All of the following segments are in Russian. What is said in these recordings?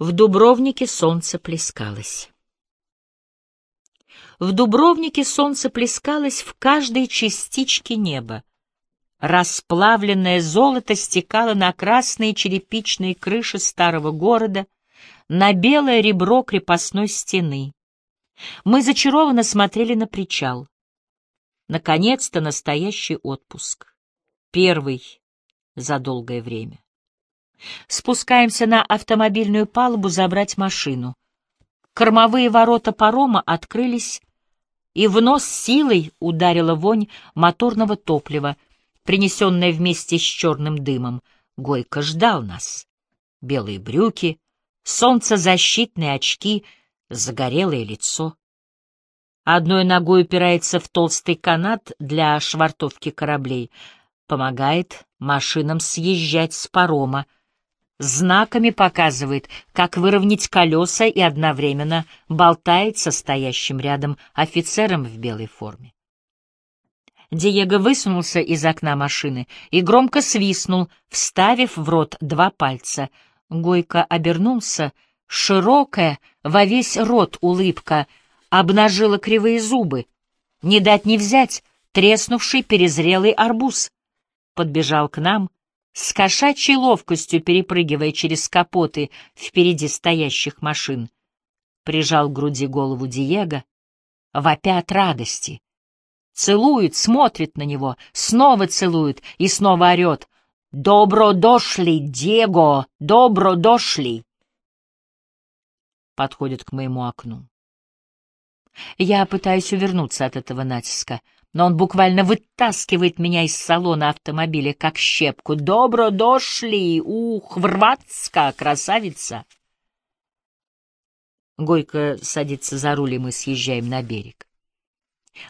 В Дубровнике солнце плескалось. В Дубровнике солнце плескалось в каждой частичке неба. Расплавленное золото стекало на красные черепичные крыши старого города, на белое ребро крепостной стены. Мы зачарованно смотрели на причал. Наконец-то настоящий отпуск. Первый за долгое время. Спускаемся на автомобильную палубу забрать машину. Кормовые ворота парома открылись, и в нос силой ударила вонь моторного топлива, принесенная вместе с черным дымом. Гойко ждал нас. Белые брюки, солнцезащитные очки, загорелое лицо. Одной ногой упирается в толстый канат для швартовки кораблей, помогает машинам съезжать с парома, знаками показывает, как выровнять колеса и одновременно болтает со стоящим рядом офицером в белой форме. Диего высунулся из окна машины и громко свистнул, вставив в рот два пальца. Гойко обернулся, широкая, во весь рот улыбка, обнажила кривые зубы. Не дать не взять, треснувший перезрелый арбуз. Подбежал к нам, с кошачьей ловкостью перепрыгивая через капоты впереди стоящих машин. Прижал к груди голову Диего, вопя от радости. Целует, смотрит на него, снова целует и снова орет. «Добро дошли, Диего! Добро дошли!» Подходит к моему окну. Я пытаюсь увернуться от этого натиска — но он буквально вытаскивает меня из салона автомобиля, как щепку. «Добро дошли! Ух, врватска, красавица!» Гойко садится за руль, и мы съезжаем на берег.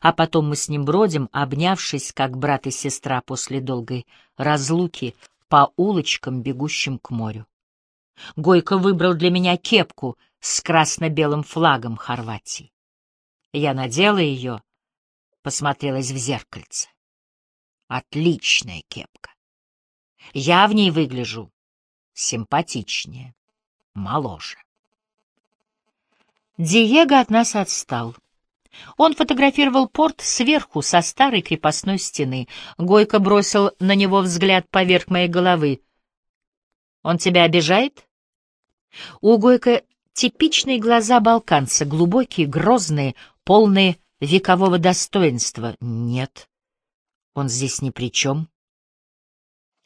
А потом мы с ним бродим, обнявшись, как брат и сестра после долгой разлуки, по улочкам, бегущим к морю. Гойко выбрал для меня кепку с красно-белым флагом Хорватии. Я надела ее, посмотрелась в зеркальце. Отличная кепка. Я в ней выгляжу симпатичнее, моложе. Диего от нас отстал. Он фотографировал порт сверху, со старой крепостной стены. Гойко бросил на него взгляд поверх моей головы. «Он тебя обижает?» У Гойко типичные глаза балканца, глубокие, грозные, полные векового достоинства. Нет, он здесь ни при чем.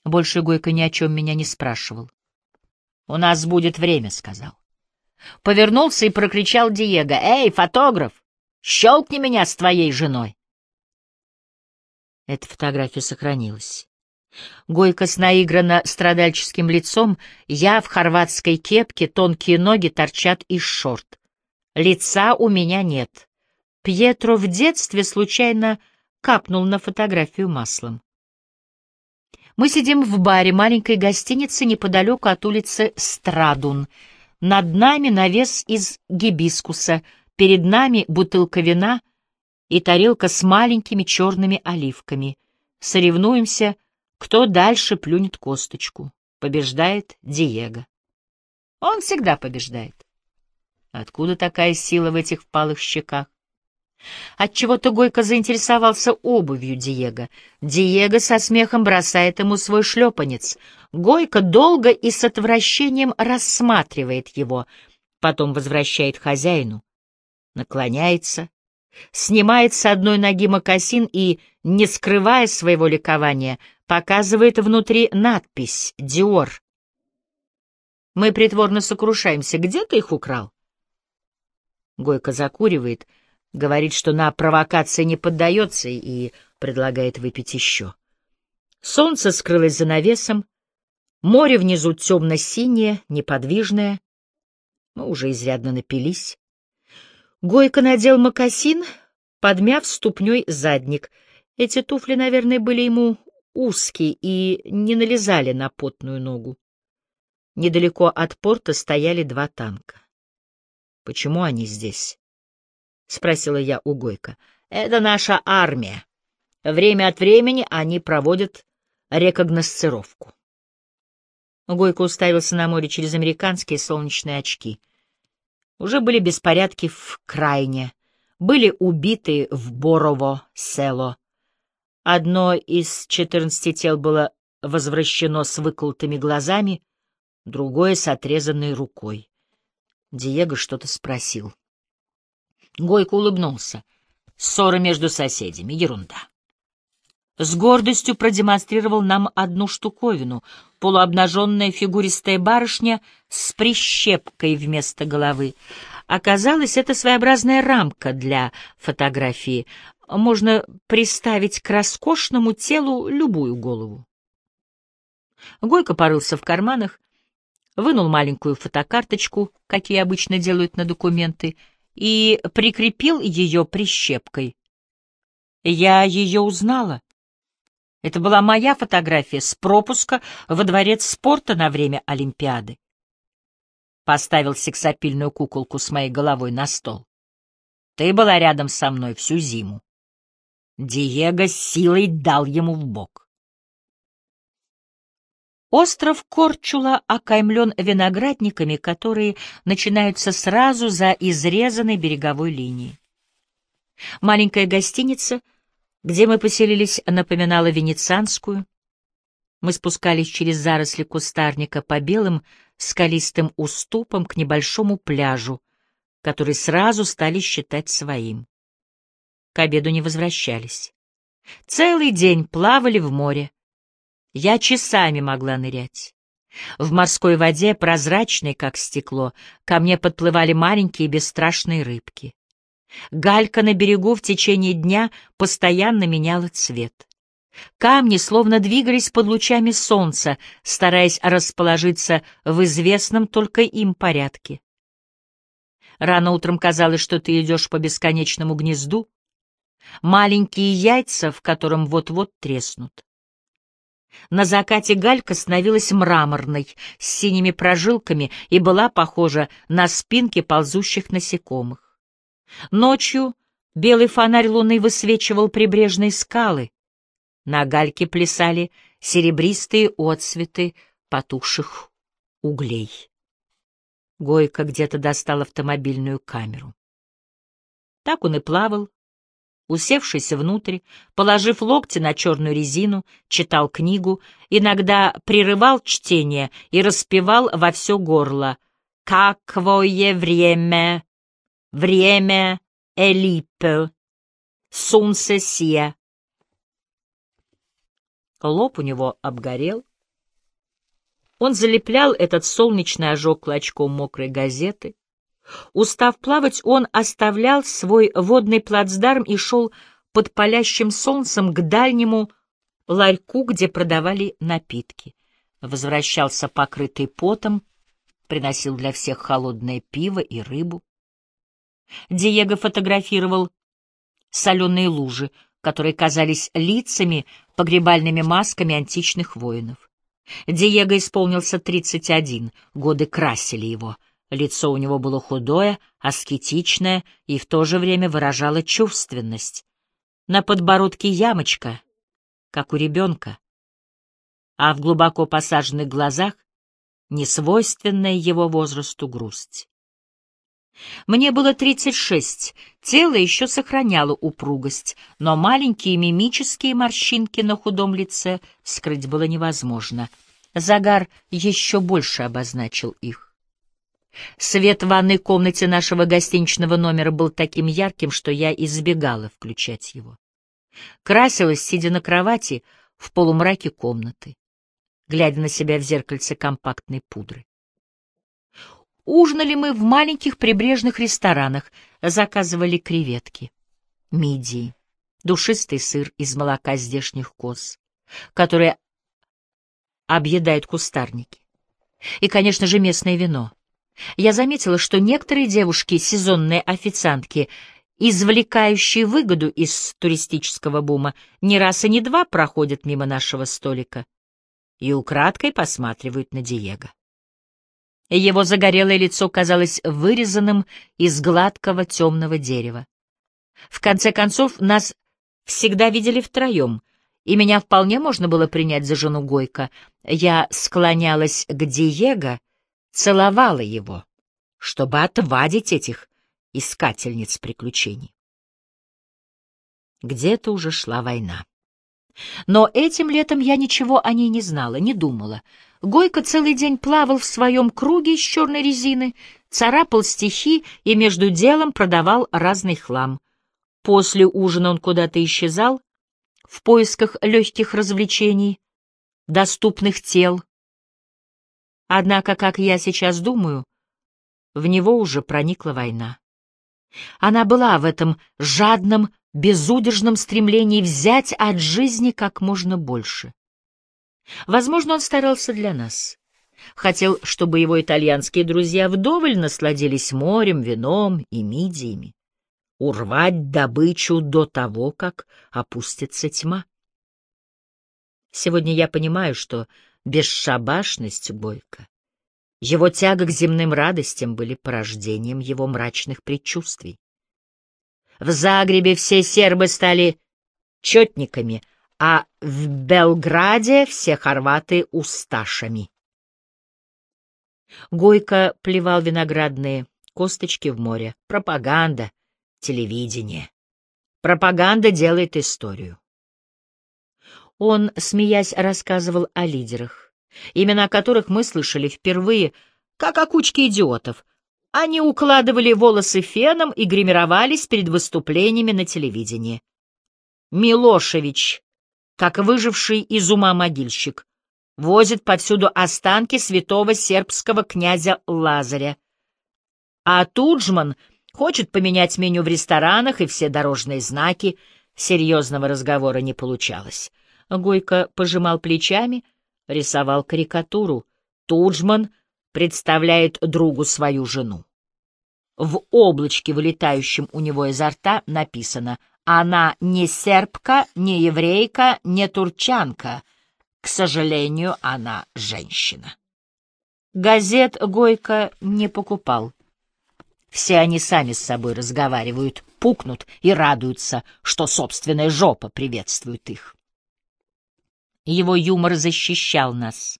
Больше Гойко ни о чем меня не спрашивал. «У нас будет время», — сказал. Повернулся и прокричал Диего. «Эй, фотограф, щелкни меня с твоей женой!» Эта фотография сохранилась. Гойко с наигранно страдальческим лицом, я в хорватской кепке, тонкие ноги торчат из шорт. Лица у меня нет. Пьетро в детстве случайно капнул на фотографию маслом. Мы сидим в баре маленькой гостиницы неподалеку от улицы Страдун. Над нами навес из гибискуса, перед нами бутылка вина и тарелка с маленькими черными оливками. Соревнуемся, кто дальше плюнет косточку. Побеждает Диего. Он всегда побеждает. Откуда такая сила в этих впалых щеках? Отчего-то Гойко заинтересовался обувью Диего. Диего со смехом бросает ему свой шлепанец. Гойко долго и с отвращением рассматривает его, потом возвращает хозяину. Наклоняется, снимает с одной ноги мокасин и, не скрывая своего ликования, показывает внутри надпись «Диор». Мы притворно сокрушаемся. Где ты их украл? Гойко закуривает — Говорит, что на провокации не поддается и предлагает выпить еще. Солнце скрылось за навесом, море внизу темно-синее, неподвижное. Мы уже изрядно напились. Гойко надел мокасин, подмяв ступней задник. Эти туфли, наверное, были ему узкие и не налезали на потную ногу. Недалеко от порта стояли два танка. Почему они здесь? — спросила я у Гойка. — Это наша армия. Время от времени они проводят рекогносцировку. Гойко уставился на море через американские солнечные очки. Уже были беспорядки в Крайне, были убиты в Борово, село. Одно из четырнадцати тел было возвращено с выколотыми глазами, другое — с отрезанной рукой. Диего что-то спросил. Гойко улыбнулся. Ссора между соседями — ерунда. С гордостью продемонстрировал нам одну штуковину — полуобнаженная фигуристая барышня с прищепкой вместо головы. Оказалось, это своеобразная рамка для фотографии. Можно приставить к роскошному телу любую голову. Гойко порылся в карманах, вынул маленькую фотокарточку, какие обычно делают на документы, и прикрепил ее прищепкой. Я ее узнала. Это была моя фотография с пропуска во дворец спорта на время Олимпиады. Поставил сексапильную куколку с моей головой на стол. Ты была рядом со мной всю зиму. Диего силой дал ему в бок. Остров Корчула окаймлен виноградниками, которые начинаются сразу за изрезанной береговой линией. Маленькая гостиница, где мы поселились, напоминала венецианскую. Мы спускались через заросли кустарника по белым скалистым уступам к небольшому пляжу, который сразу стали считать своим. К обеду не возвращались. Целый день плавали в море, я часами могла нырять. В морской воде, прозрачной, как стекло, ко мне подплывали маленькие бесстрашные рыбки. Галька на берегу в течение дня постоянно меняла цвет. Камни словно двигались под лучами солнца, стараясь расположиться в известном только им порядке. Рано утром казалось, что ты идешь по бесконечному гнезду, маленькие яйца, в котором вот-вот треснут. На закате галька становилась мраморной, с синими прожилками и была похожа на спинки ползущих насекомых. Ночью белый фонарь луны высвечивал прибрежные скалы. На гальке плясали серебристые отсветы потухших углей. Гойка где-то достал автомобильную камеру. Так он и плавал, Усевшись внутрь, положив локти на черную резину, читал книгу, иногда прерывал чтение и распевал во все горло «Каквое время! Время элипе! Солнце сия!» Лоб у него обгорел. Он залеплял этот солнечный ожог клочком мокрой газеты, Устав плавать, он оставлял свой водный плацдарм и шел под палящим солнцем к дальнему ларьку, где продавали напитки. Возвращался покрытый потом, приносил для всех холодное пиво и рыбу. Диего фотографировал соленые лужи, которые казались лицами, погребальными масками античных воинов. Диего исполнился 31, годы красили его — Лицо у него было худое, аскетичное и в то же время выражало чувственность. На подбородке ямочка, как у ребенка, а в глубоко посаженных глазах несвойственная его возрасту грусть. Мне было тридцать шесть, тело еще сохраняло упругость, но маленькие мимические морщинки на худом лице скрыть было невозможно. Загар еще больше обозначил их. Свет в ванной комнате нашего гостиничного номера был таким ярким, что я избегала включать его. Красилась, сидя на кровати, в полумраке комнаты, глядя на себя в зеркальце компактной пудры. Ужинали мы в маленьких прибрежных ресторанах, заказывали креветки, мидии, душистый сыр из молока здешних коз, которые объедают кустарники, и, конечно же, местное вино — я заметила, что некоторые девушки, сезонные официантки, извлекающие выгоду из туристического бума, не раз и не два проходят мимо нашего столика и украдкой посматривают на Диего. Его загорелое лицо казалось вырезанным из гладкого темного дерева. В конце концов, нас всегда видели втроем, и меня вполне можно было принять за жену Гойка. Я склонялась к Диего, целовала его, чтобы отвадить этих искательниц приключений. Где-то уже шла война. Но этим летом я ничего о ней не знала, не думала. Гойко целый день плавал в своем круге из черной резины, царапал стихи и между делом продавал разный хлам. После ужина он куда-то исчезал в поисках легких развлечений, доступных тел. Однако, как я сейчас думаю, в него уже проникла война. Она была в этом жадном, безудержном стремлении взять от жизни как можно больше. Возможно, он старался для нас. Хотел, чтобы его итальянские друзья вдоволь насладились морем, вином и мидиями. Урвать добычу до того, как опустится тьма. Сегодня я понимаю, что бесшабашность Бойко, его тяга к земным радостям были порождением его мрачных предчувствий. В Загребе все сербы стали четниками, а в Белграде все хорваты — усташами. Гойко плевал виноградные косточки в море. Пропаганда, телевидение. Пропаганда делает историю. Он, смеясь, рассказывал о лидерах, имена которых мы слышали впервые, как о кучке идиотов. Они укладывали волосы феном и гримировались перед выступлениями на телевидении. Милошевич, как выживший из ума могильщик, возит повсюду останки святого сербского князя Лазаря. А Туджман хочет поменять меню в ресторанах и все дорожные знаки. Серьезного разговора не получалось. Гойко пожимал плечами, рисовал карикатуру. Туджман представляет другу свою жену. В облачке, вылетающем у него изо рта, написано «Она не сербка, не еврейка, не турчанка», к сожалению, она женщина. Газет Гойко не покупал. Все они сами с собой разговаривают, пукнут и радуются, что собственная жопа приветствует их. Его юмор защищал нас.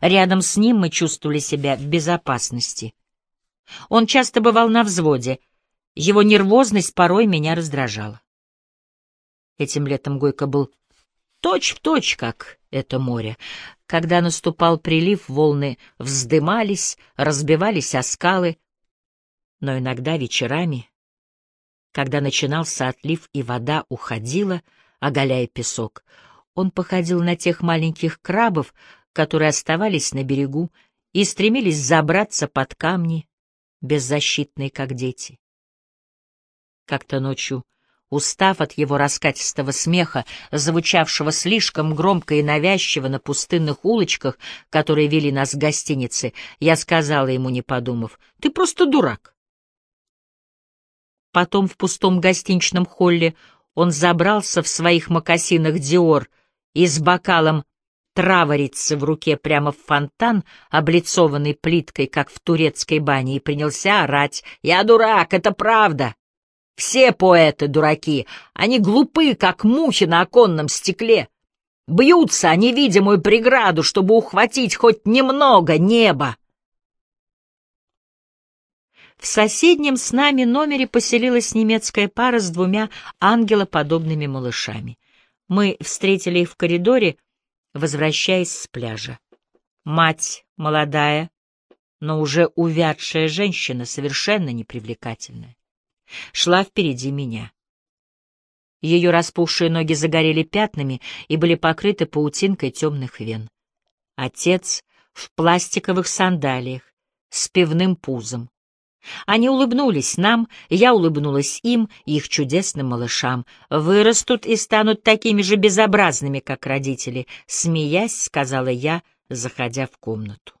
Рядом с ним мы чувствовали себя в безопасности. Он часто бывал на взводе. Его нервозность порой меня раздражала. Этим летом Гойко был точь в точь, как это море. Когда наступал прилив, волны вздымались, разбивались о скалы, но иногда вечерами, когда начинался отлив и вода уходила, оголяя песок, он походил на тех маленьких крабов, которые оставались на берегу и стремились забраться под камни, беззащитные, как дети. Как-то ночью Устав от его раскатистого смеха, звучавшего слишком громко и навязчиво на пустынных улочках, которые вели нас к гостинице, я сказала ему, не подумав, «Ты просто дурак». Потом в пустом гостиничном холле он забрался в своих мокасинах Диор и с бокалом траворицы в руке прямо в фонтан, облицованный плиткой, как в турецкой бане, и принялся орать. «Я дурак, это правда!» Все поэты дураки, они глупы, как мухи на оконном стекле. Бьются о невидимую преграду, чтобы ухватить хоть немного неба. В соседнем с нами номере поселилась немецкая пара с двумя ангелоподобными малышами. Мы встретили их в коридоре, возвращаясь с пляжа. Мать молодая, но уже увядшая женщина, совершенно непривлекательная шла впереди меня. Ее распухшие ноги загорели пятнами и были покрыты паутинкой темных вен. Отец в пластиковых сандалиях, с пивным пузом. Они улыбнулись нам, я улыбнулась им их чудесным малышам. Вырастут и станут такими же безобразными, как родители, смеясь, сказала я, заходя в комнату.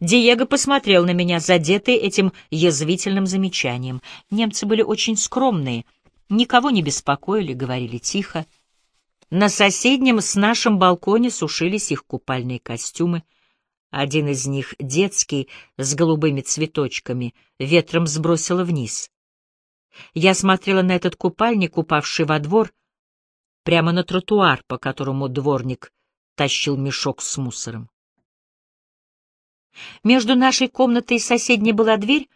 Диего посмотрел на меня, задетый этим язвительным замечанием. Немцы были очень скромные, никого не беспокоили, говорили тихо. На соседнем с нашим балконе сушились их купальные костюмы. Один из них, детский, с голубыми цветочками, ветром сбросило вниз. Я смотрела на этот купальник, упавший во двор, прямо на тротуар, по которому дворник тащил мешок с мусором. Между нашей комнатой и соседней была дверь,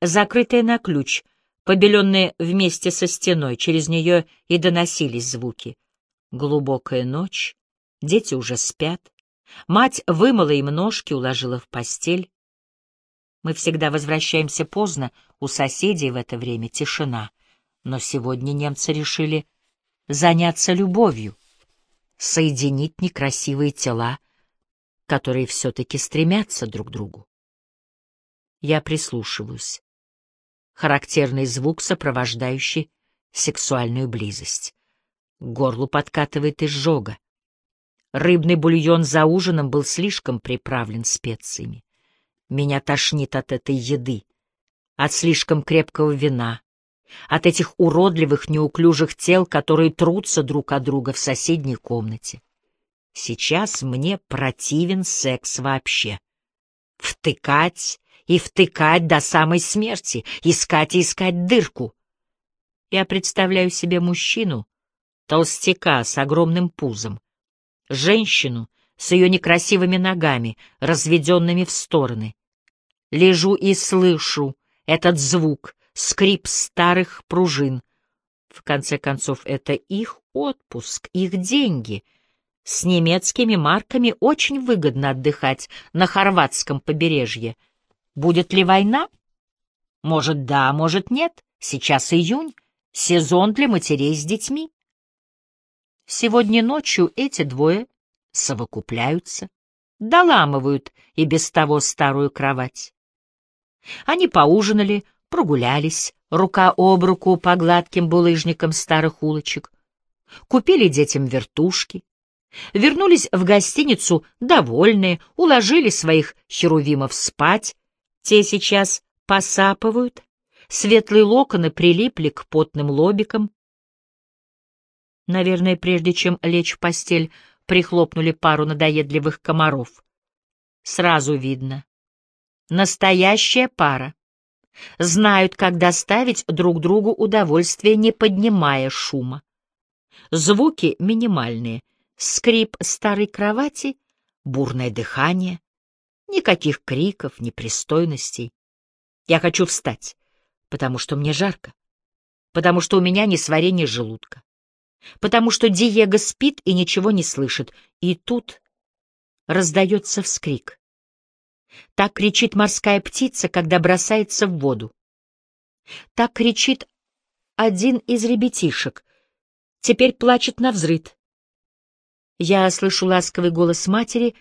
закрытая на ключ, побеленная вместе со стеной, через нее и доносились звуки. Глубокая ночь, дети уже спят, мать вымыла им ножки, уложила в постель. Мы всегда возвращаемся поздно, у соседей в это время тишина. Но сегодня немцы решили заняться любовью, соединить некрасивые тела, которые все-таки стремятся друг к другу. Я прислушиваюсь. Характерный звук, сопровождающий сексуальную близость. К горлу подкатывает изжога. Рыбный бульон за ужином был слишком приправлен специями. Меня тошнит от этой еды, от слишком крепкого вина, от этих уродливых неуклюжих тел, которые трутся друг от друга в соседней комнате. Сейчас мне противен секс вообще. Втыкать и втыкать до самой смерти, искать и искать дырку. Я представляю себе мужчину, толстяка с огромным пузом, женщину с ее некрасивыми ногами, разведенными в стороны. Лежу и слышу этот звук, скрип старых пружин. В конце концов, это их отпуск, их деньги. С немецкими марками очень выгодно отдыхать на хорватском побережье. Будет ли война? Может, да, может, нет. Сейчас июнь, сезон для матерей с детьми. Сегодня ночью эти двое совокупляются, доламывают и без того старую кровать. Они поужинали, прогулялись, рука об руку по гладким булыжникам старых улочек, купили детям вертушки, вернулись в гостиницу довольные, уложили своих херувимов спать, те сейчас посапывают, светлые локоны прилипли к потным лобикам. Наверное, прежде чем лечь в постель, прихлопнули пару надоедливых комаров. Сразу видно. Настоящая пара знают, как доставить друг другу удовольствие, не поднимая шума. Звуки минимальные. Скрип старой кровати, бурное дыхание. Никаких криков, непристойностей. Я хочу встать, потому что мне жарко, потому что у меня несварение желудка, потому что Диего спит и ничего не слышит. И тут раздается вскрик. Так кричит морская птица, когда бросается в воду. Так кричит один из ребятишек. Теперь плачет на взрыд. Я слышу ласковый голос матери.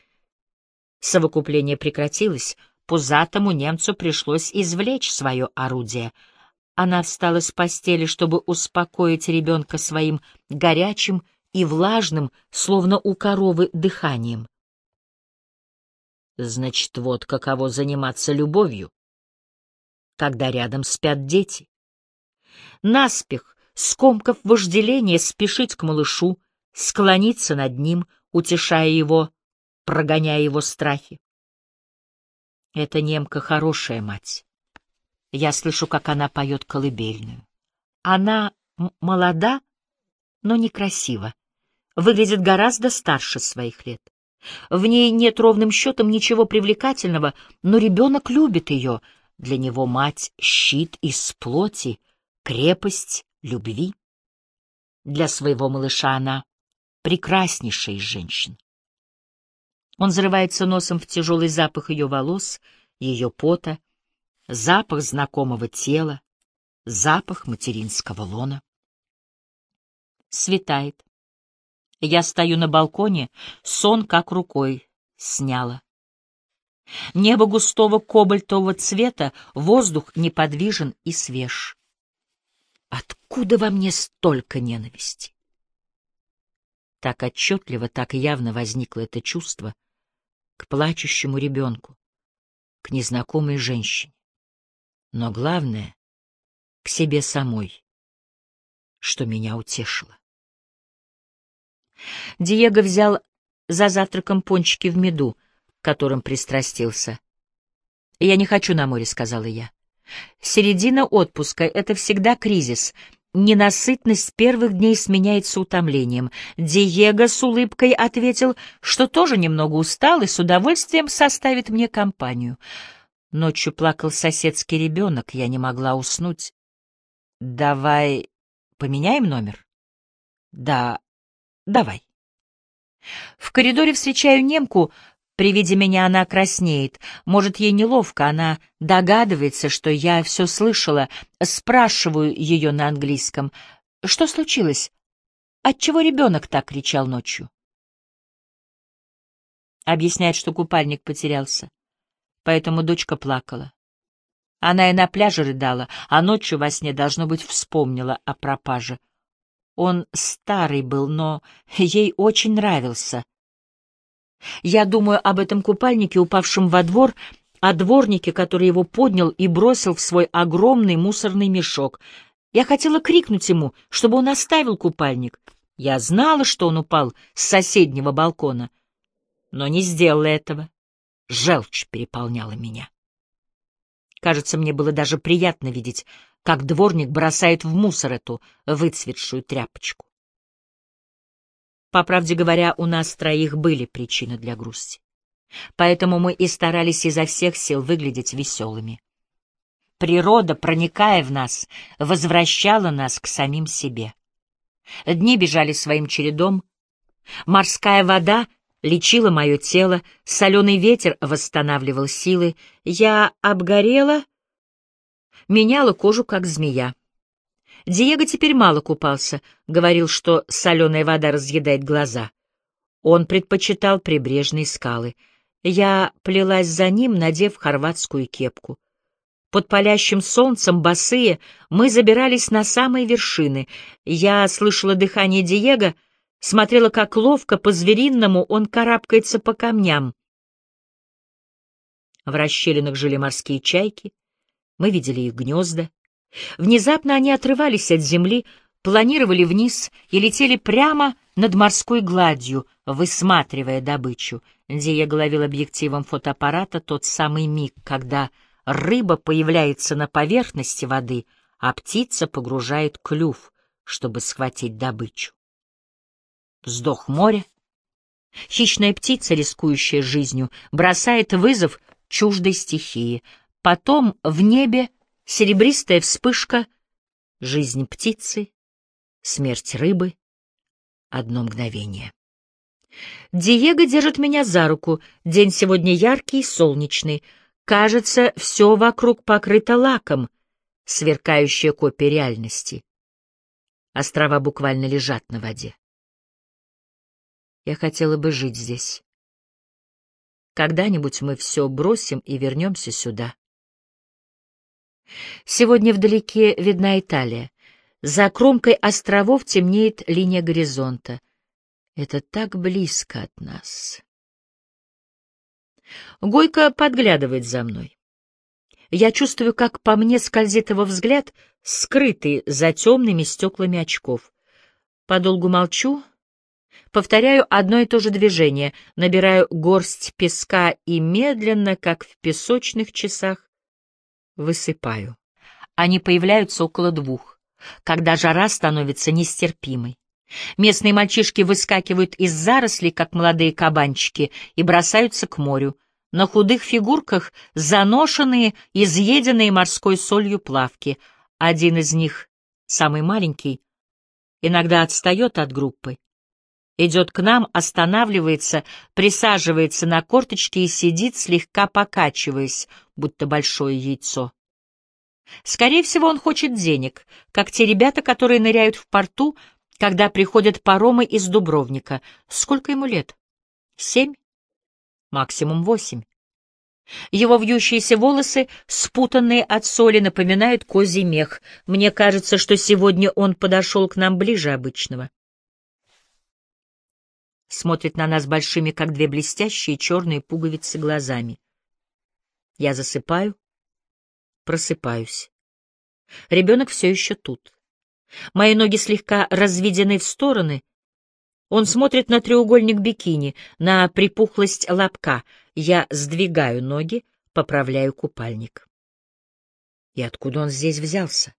Совокупление прекратилось. Пузатому немцу пришлось извлечь свое орудие. Она встала с постели, чтобы успокоить ребенка своим горячим и влажным, словно у коровы, дыханием. Значит, вот каково заниматься любовью, когда рядом спят дети. Наспех, скомкав вожделение, спешить к малышу, склониться над ним, утешая его, прогоняя его страхи. Эта немка хорошая мать. Я слышу, как она поет колыбельную. Она молода, но некрасива, выглядит гораздо старше своих лет. В ней нет ровным счетом ничего привлекательного, но ребенок любит ее. Для него мать — щит из плоти, крепость любви. Для своего малыша она — прекраснейшая из женщин. Он зарывается носом в тяжелый запах ее волос, ее пота, запах знакомого тела, запах материнского лона. Светает. Я стою на балконе, сон как рукой сняла. Небо густого кобальтового цвета, воздух неподвижен и свеж. Откуда во мне столько ненависти? Так отчетливо, так явно возникло это чувство к плачущему ребенку, к незнакомой женщине. Но главное — к себе самой, что меня утешило. Диего взял за завтраком пончики в меду, которым пристрастился. «Я не хочу на море», — сказала я. «Середина отпуска — это всегда кризис. ненасытность первых дней сменяется утомлением. Диего с улыбкой ответил, что тоже немного устал и с удовольствием составит мне компанию. Ночью плакал соседский ребенок, я не могла уснуть. «Давай поменяем номер?» «Да, давай». В коридоре встречаю немку, при виде меня она краснеет. Может, ей неловко, она догадывается, что я все слышала. Спрашиваю ее на английском. Что случилось? Отчего ребенок так кричал ночью? Объясняет, что купальник потерялся. Поэтому дочка плакала. Она и на пляже рыдала, а ночью во сне, должно быть, вспомнила о пропаже. Он старый был, но ей очень нравился. Я думаю об этом купальнике, упавшем во двор, о дворнике, который его поднял и бросил в свой огромный мусорный мешок. Я хотела крикнуть ему, чтобы он оставил купальник. Я знала, что он упал с соседнего балкона, но не сделала этого. Желчь переполняла меня. Кажется, мне было даже приятно видеть, как дворник бросает в мусор эту выцветшую тряпочку. По правде говоря, у нас троих были причины для грусти. Поэтому мы и старались изо всех сил выглядеть веселыми. Природа, проникая в нас, возвращала нас к самим себе. Дни бежали своим чередом, морская вода лечила мое тело, соленый ветер восстанавливал силы, я обгорела, меняла кожу, как змея. Диего теперь мало купался, говорил, что соленая вода разъедает глаза. Он предпочитал прибрежные скалы. Я плелась за ним, надев хорватскую кепку. Под палящим солнцем, босые, мы забирались на самые вершины. Я слышала дыхание Диего, смотрела, как ловко, по-звериному он карабкается по камням. В расщелинах жили морские чайки, мы видели их гнезда. Внезапно они отрывались от земли, планировали вниз и летели прямо над морской гладью, высматривая добычу. Диего ловил объективом фотоаппарата тот самый миг, когда рыба появляется на поверхности воды, а птица погружает клюв, чтобы схватить добычу. Вздох моря. Хищная птица, рискующая жизнью, бросает вызов чуждой стихии. Потом в небе серебристая вспышка, жизнь птицы, смерть рыбы, одно мгновение. Диего держит меня за руку, день сегодня яркий, солнечный. Кажется, все вокруг покрыто лаком, сверкающая копия реальности. Острова буквально лежат на воде. Я хотела бы жить здесь. Когда-нибудь мы все бросим и вернемся сюда. Сегодня вдалеке видна Италия. За кромкой островов темнеет линия горизонта. Это так близко от нас. Гойко подглядывает за мной. Я чувствую, как по мне скользит его взгляд, скрытый за темными стеклами очков. Подолгу молчу, повторяю одно и то же движение, набираю горсть песка и медленно, как в песочных часах, Высыпаю. Они появляются около двух, когда жара становится нестерпимой. Местные мальчишки выскакивают из зарослей, как молодые кабанчики, и бросаются к морю. На худых фигурках заношенные, изъеденные морской солью плавки. Один из них, самый маленький, иногда отстает от группы. Идет к нам, останавливается, присаживается на корточки и сидит, слегка покачиваясь, будто большое яйцо. Скорее всего, он хочет денег, как те ребята, которые ныряют в порту, когда приходят паромы из Дубровника. Сколько ему лет? Семь? Максимум восемь. Его вьющиеся волосы, спутанные от соли, напоминают козий мех. Мне кажется, что сегодня он подошел к нам ближе обычного смотрит на нас большими, как две блестящие черные пуговицы глазами. Я засыпаю, просыпаюсь. Ребенок все еще тут. Мои ноги слегка разведены в стороны. Он смотрит на треугольник бикини, на припухлость лобка. Я сдвигаю ноги, поправляю купальник. И откуда он здесь взялся?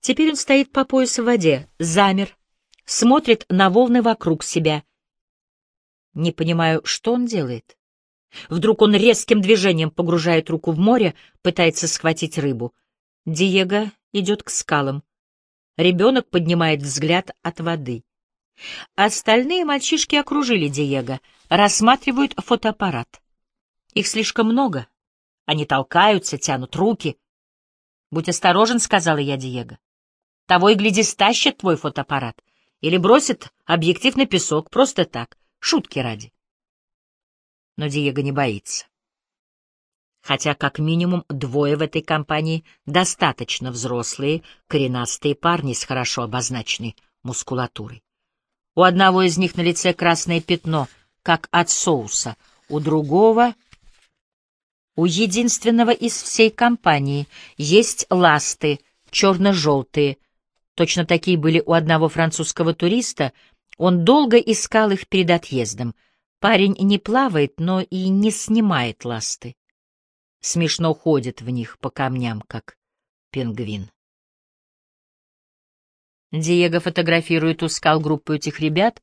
Теперь он стоит по пояс в воде, замер, смотрит на волны вокруг себя. Не понимаю, что он делает. Вдруг он резким движением погружает руку в море, пытается схватить рыбу. Диего идет к скалам. Ребенок поднимает взгляд от воды. Остальные мальчишки окружили Диего, рассматривают фотоаппарат. Их слишком много. Они толкаются, тянут руки. «Будь осторожен», — сказала я Диего. «Того и гляди, стащит твой фотоаппарат. Или бросит объектив на песок, просто так, шутки ради». Но Диего не боится. Хотя как минимум двое в этой компании достаточно взрослые, коренастые парни с хорошо обозначенной мускулатурой. У одного из них на лице красное пятно, как от соуса, у другого у единственного из всей компании есть ласты, черно-желтые. Точно такие были у одного французского туриста. Он долго искал их перед отъездом. Парень не плавает, но и не снимает ласты. Смешно ходит в них по камням, как пингвин. Диего фотографирует у скал группу этих ребят.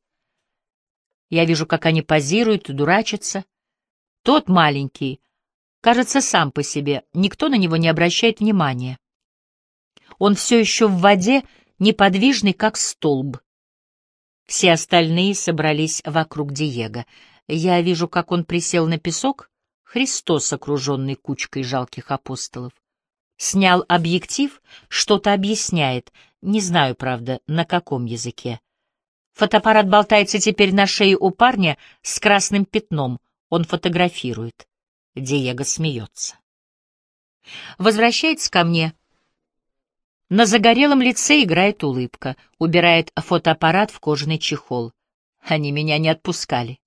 Я вижу, как они позируют дурачатся. Тот маленький — Кажется, сам по себе, никто на него не обращает внимания. Он все еще в воде, неподвижный, как столб. Все остальные собрались вокруг Диего. Я вижу, как он присел на песок, Христос, окруженный кучкой жалких апостолов. Снял объектив, что-то объясняет, не знаю, правда, на каком языке. Фотоаппарат болтается теперь на шее у парня с красным пятном, он фотографирует. Диего смеется. Возвращается ко мне. На загорелом лице играет улыбка, убирает фотоаппарат в кожаный чехол. Они меня не отпускали.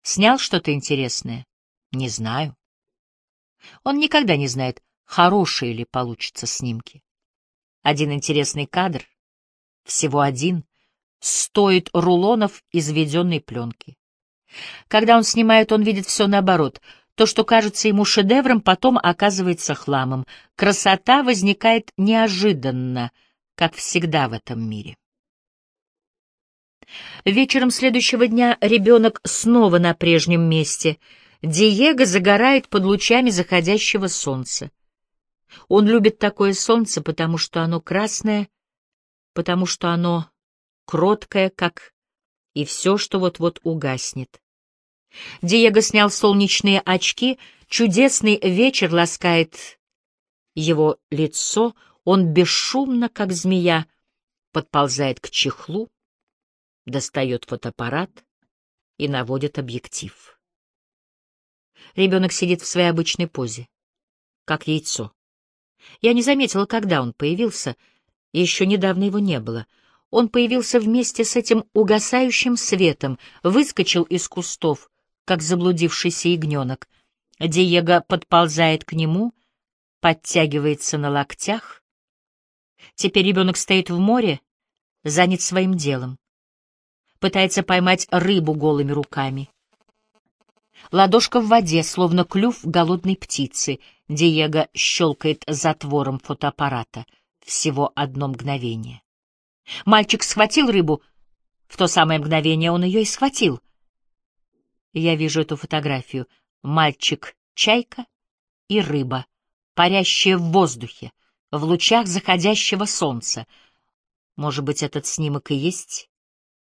Снял что-то интересное? Не знаю. Он никогда не знает, хорошие ли получатся снимки. Один интересный кадр, всего один, стоит рулонов изведенной пленки. Когда он снимает, он видит все наоборот. То, что кажется ему шедевром, потом оказывается хламом. Красота возникает неожиданно, как всегда в этом мире. Вечером следующего дня ребенок снова на прежнем месте. Диего загорает под лучами заходящего солнца. Он любит такое солнце, потому что оно красное, потому что оно кроткое, как и все, что вот-вот угаснет. Диего снял солнечные очки, чудесный вечер ласкает его лицо, он бесшумно, как змея, подползает к чехлу, достает фотоаппарат и наводит объектив. Ребенок сидит в своей обычной позе, как яйцо. Я не заметила, когда он появился, еще недавно его не было. Он появился вместе с этим угасающим светом, выскочил из кустов, как заблудившийся ягненок. Диего подползает к нему, подтягивается на локтях. Теперь ребенок стоит в море, занят своим делом. Пытается поймать рыбу голыми руками. Ладошка в воде, словно клюв голодной птицы. Диего щелкает затвором фотоаппарата. Всего одно мгновение. Мальчик схватил рыбу. В то самое мгновение он ее и схватил — я вижу эту фотографию. Мальчик-чайка и рыба, парящая в воздухе, в лучах заходящего солнца. Может быть, этот снимок и есть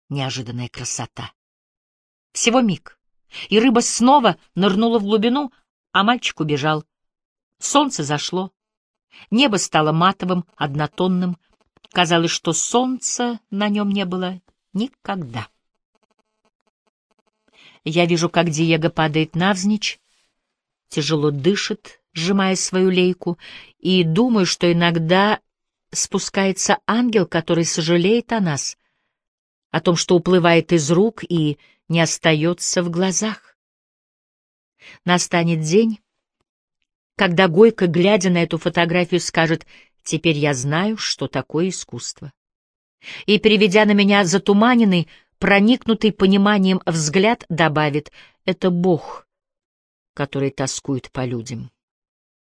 неожиданная красота. Всего миг, и рыба снова нырнула в глубину, а мальчик убежал. Солнце зашло. Небо стало матовым, однотонным. Казалось, что солнца на нем не было никогда. Я вижу, как Диего падает навзничь, тяжело дышит, сжимая свою лейку, и думаю, что иногда спускается ангел, который сожалеет о нас, о том, что уплывает из рук и не остается в глазах. Настанет день, когда Гойко, глядя на эту фотографию, скажет «Теперь я знаю, что такое искусство». И, переведя на меня затуманенный, проникнутый пониманием взгляд добавит «это Бог, который тоскует по людям».